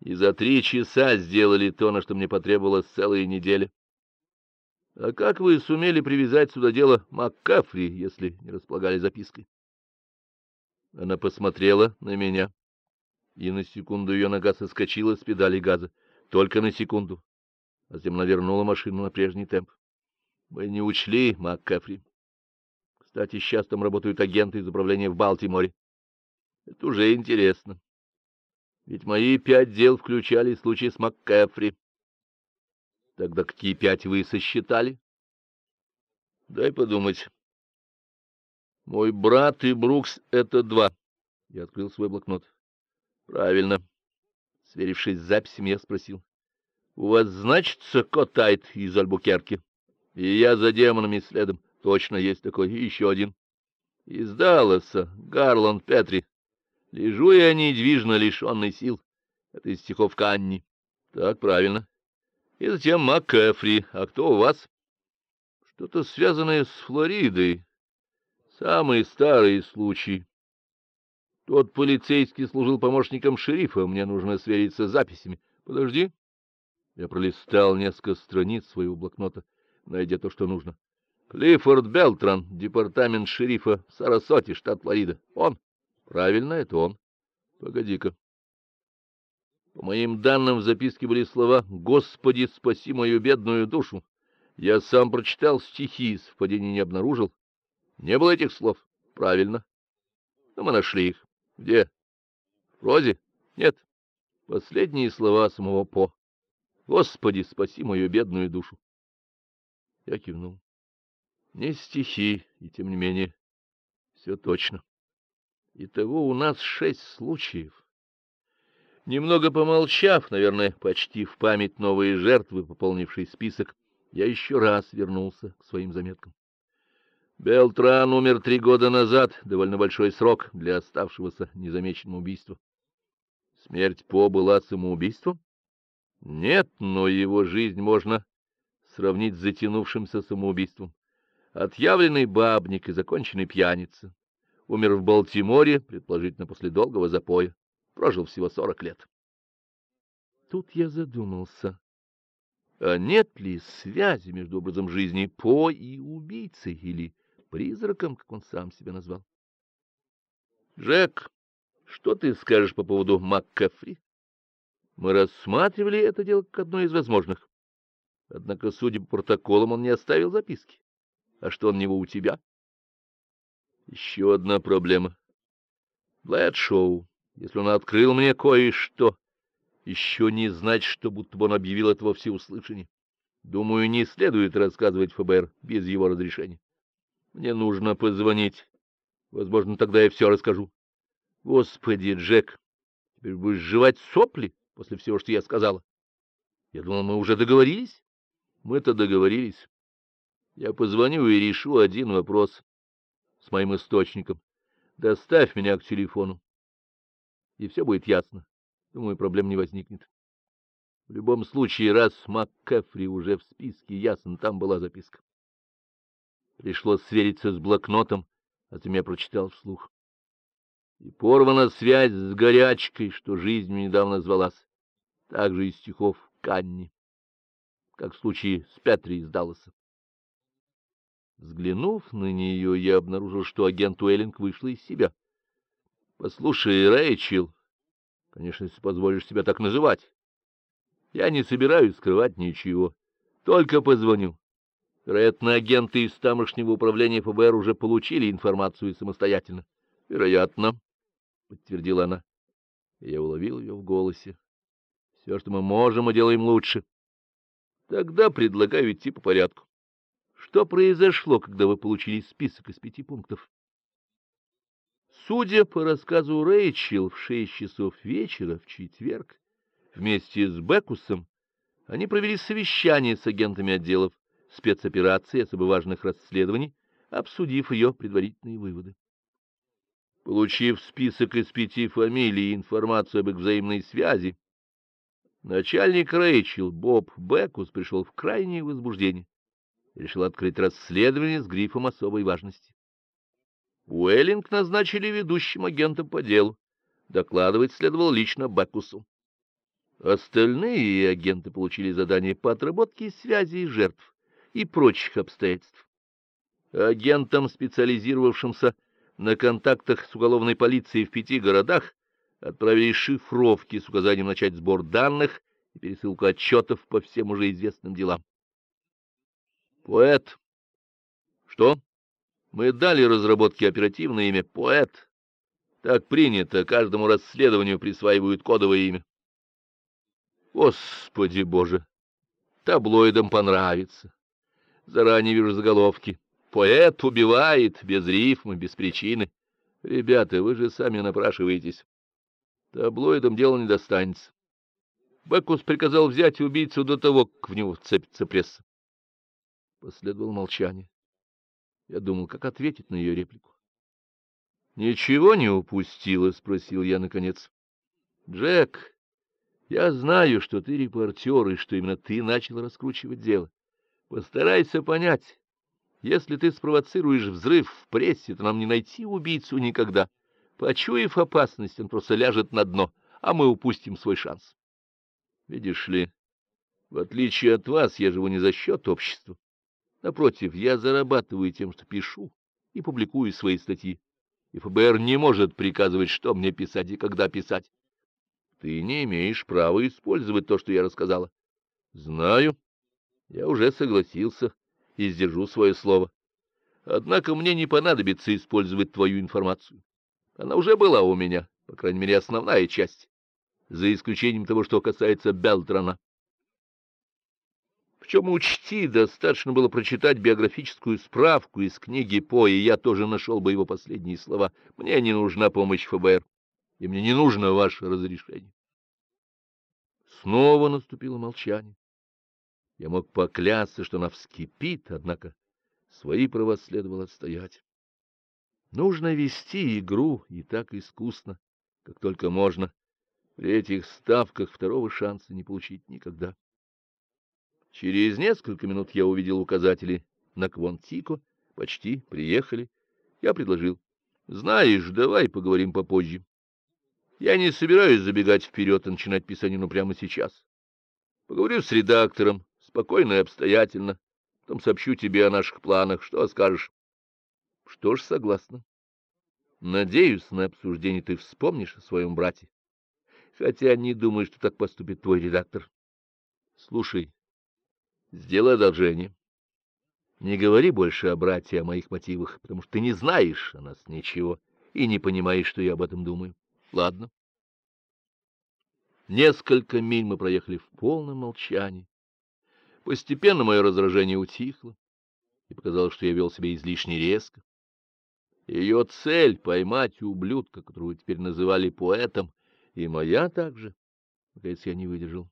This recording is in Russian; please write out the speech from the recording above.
и за три часа сделали то, на что мне потребовалась целая неделя. А как вы сумели привязать сюда дело МакКафри, если не располагали запиской? Она посмотрела на меня, и на секунду ее нога соскочила с педали газа, только на секунду, а затем навернула машину на прежний темп. Мы не учли МакКафри. Кстати, сейчас там работают агенты из управления в Балтиморе. Это уже интересно. Ведь мои пять дел включали случай с МакКафри. Тогда какие пять вы сосчитали? Дай подумать. Мой брат и Брукс — это два. Я открыл свой блокнот. Правильно. Сверившись с записями, я спросил. У вас значится Котайт из Альбукерки? И я за демонами следом. Точно есть такой. И еще один. Из Далласа, Гарланд Петри. Лежу я недвижно, лишенный сил. Это из стихов Канни. Так, правильно. И затем МакКэфри. А кто у вас? Что-то связанное с Флоридой. Самый старый случай. Тот полицейский служил помощником шерифа. Мне нужно свериться с записями. Подожди. Я пролистал несколько страниц своего блокнота, найдя то, что нужно. Клиффорд Белтран, департамент шерифа в Сарасоте, штат Флорида. Он? Правильно, это он. Погоди-ка. По моим данным, в записке были слова «Господи, спаси мою бедную душу». Я сам прочитал стихи, совпадений не обнаружил. Не было этих слов. Правильно. Но мы нашли их. Где? В прозе? Нет. Последние слова самого По. «Господи, спаси мою бедную душу». Я кивнул. Не стихи, и тем не менее, все точно. Итого у нас шесть случаев. Немного помолчав, наверное, почти в память новые жертвы, пополнившие список, я еще раз вернулся к своим заметкам. Белтран умер три года назад, довольно большой срок для оставшегося незамеченным убийства. Смерть По была самоубийством? Нет, но его жизнь можно сравнить с затянувшимся самоубийством. Отъявленный бабник и законченный пьяница. Умер в Балтиморе, предположительно после долгого запоя прожил всего сорок лет. Тут я задумался, а нет ли связи между образом жизни По и убийцей, или призраком, как он сам себя назвал? Джек, что ты скажешь по поводу МакКафри? Мы рассматривали это дело как одно из возможных. Однако, судя по протоколам, он не оставил записки. А что он него у тебя? Еще одна проблема. Блэдшоу. Если он открыл мне кое-что, еще не знать, что будто бы он объявил это во всеуслышание. Думаю, не следует рассказывать ФБР без его разрешения. Мне нужно позвонить. Возможно, тогда я все расскажу. Господи, Джек, теперь будешь жевать сопли после всего, что я сказала. Я думал, мы уже договорились. Мы-то договорились. Я позвоню и решу один вопрос с моим источником. Доставь меня к телефону и все будет ясно. Думаю, проблем не возникнет. В любом случае, раз МакКэфри уже в списке, ясно, там была записка. Пришлось свериться с блокнотом, а затем я прочитал вслух. И порвана связь с горячкой, что жизнью недавно звалась. Также из стихов Канни, как в случае с Петри из Далласа. Взглянув на нее, я обнаружил, что агент Уэллинг вышла из себя. Послушай, Рэйчел, конечно, если позволишь себя так называть, я не собираюсь скрывать ничего, только позвоню. Вероятно, агенты из тамошнего управления ФБР уже получили информацию самостоятельно. Вероятно, — подтвердила она. Я уловил ее в голосе. Все, что мы можем, мы делаем лучше. Тогда предлагаю идти по порядку. Что произошло, когда вы получили список из пяти пунктов? Судя по рассказу Рэйчел, в шесть часов вечера в четверг вместе с Бекусом они провели совещание с агентами отделов спецопераций особо важных расследований, обсудив ее предварительные выводы. Получив список из пяти фамилий и информацию об их взаимной связи, начальник Рэйчел Боб Бекус пришел в крайнее возбуждение решил открыть расследование с грифом особой важности. Уэллинг назначили ведущим агентом по делу. Докладывать следовало лично Бекусу. Остальные агенты получили задание по отработке связей жертв и прочих обстоятельств. Агентам, специализировавшимся на контактах с уголовной полицией в пяти городах, отправили шифровки с указанием начать сбор данных и пересылку отчетов по всем уже известным делам. Поэт. Что? Мы дали разработке оперативное имя Поэт. Так принято, каждому расследованию присваивают кодовое имя. Господи Боже! Таблоидам понравится. Заранее вижу заголовки. Поэт убивает без рифмы, без причины. Ребята, вы же сами напрашиваетесь. Таблоидам дело не достанется. Бекус приказал взять убийцу до того, как в него вцепится пресса. Последовало молчание. Я думал, как ответить на ее реплику. «Ничего не упустила?» — спросил я наконец. «Джек, я знаю, что ты репортер, и что именно ты начал раскручивать дело. Постарайся понять, если ты спровоцируешь взрыв в прессе, то нам не найти убийцу никогда. Почуяв опасность, он просто ляжет на дно, а мы упустим свой шанс. Видишь ли, в отличие от вас, я живу не за счет общества. Напротив, я зарабатываю тем, что пишу и публикую свои статьи. И ФБР не может приказывать, что мне писать и когда писать. Ты не имеешь права использовать то, что я рассказала. Знаю. Я уже согласился и сдержу свое слово. Однако мне не понадобится использовать твою информацию. Она уже была у меня, по крайней мере, основная часть, за исключением того, что касается Белтрана. Причем учти, достаточно было прочитать биографическую справку из книги По, и я тоже нашел бы его последние слова. Мне не нужна помощь ФБР, и мне не нужно ваше разрешение. Снова наступило молчание. Я мог поклясться, что она вскипит, однако свои права следовало отстоять. Нужно вести игру и так искусно, как только можно. При этих ставках второго шанса не получить никогда. Через несколько минут я увидел указатели на Квонтико. Почти приехали. Я предложил. Знаешь, давай поговорим попозже. Я не собираюсь забегать вперед и начинать писанину прямо сейчас. Поговорю с редактором, спокойно и обстоятельно. Потом сообщу тебе о наших планах. Что скажешь? Что ж, согласна. Надеюсь, на обсуждении ты вспомнишь о своем брате. Хотя не думаю, что так поступит твой редактор. Слушай, сделай одолжение. Не говори больше о брате, о моих мотивах, потому что ты не знаешь о нас ничего и не понимаешь, что я об этом думаю. Ладно. Несколько миль мы проехали в полном молчании. Постепенно мое раздражение утихло, и показалось, что я вел себя излишне резко. Ее цель — поймать ублюдка, которого теперь называли поэтом, и моя также. Наконец я не выдержал.